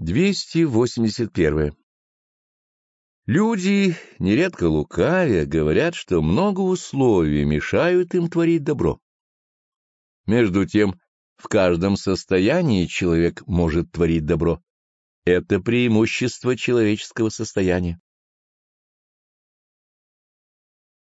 281. Люди, нередко лукавя, говорят, что много условий мешают им творить добро. Между тем, в каждом состоянии человек может творить добро. Это преимущество человеческого состояния.